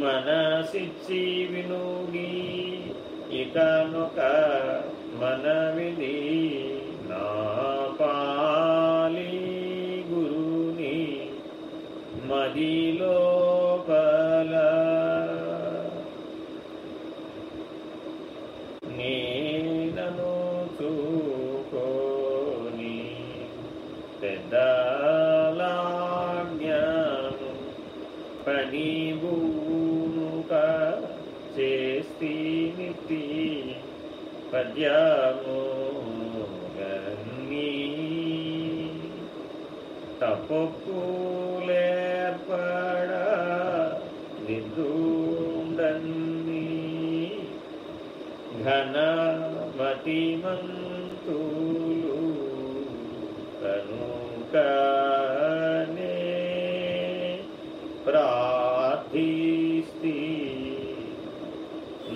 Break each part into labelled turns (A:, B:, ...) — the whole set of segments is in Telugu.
A: మనసిచ్చి వినుడి ఇకనొక మనవిది నా పాలి గురుని మదిలో కల నేనను చూకోని పెద్దలాజ్ఞను పని బూనుక చేస్తి నితి పద్యము గన్ని తప్పొప్పులేర్పడ దిద్దుండన్ని ఘనమతిమంతులు కనుకనే. ప్రార్థిస్తి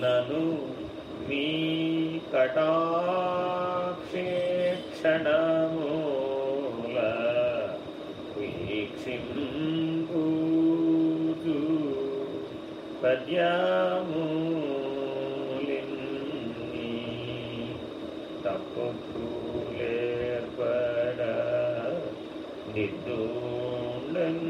A: నను మీ కటాక్షేక్షణమూల వీక్షింపూజు పద్యమూలిన్ని తప్పులేర్పడ నిద్దుండన్